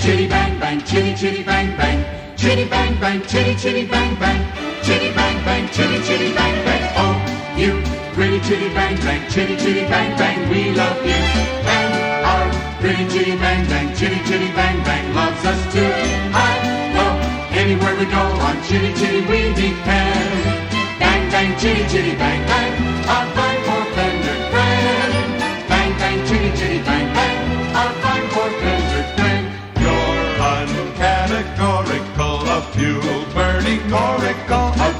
chitty bang bang, chitty bang bang, chitty bang bang, chitty bang bang, chitty bang bang, chitty chitty bang bang. Oh, you pretty chitty bang bang, chitty chitty bang bang, we love you. And our pretty chitty bang bang, chitty chitty bang bang loves us too. I know anywhere we go on chitty chitty we depend. Bang bang, chitty chitty bang bang, our uncategorical, a fuel burning oracle,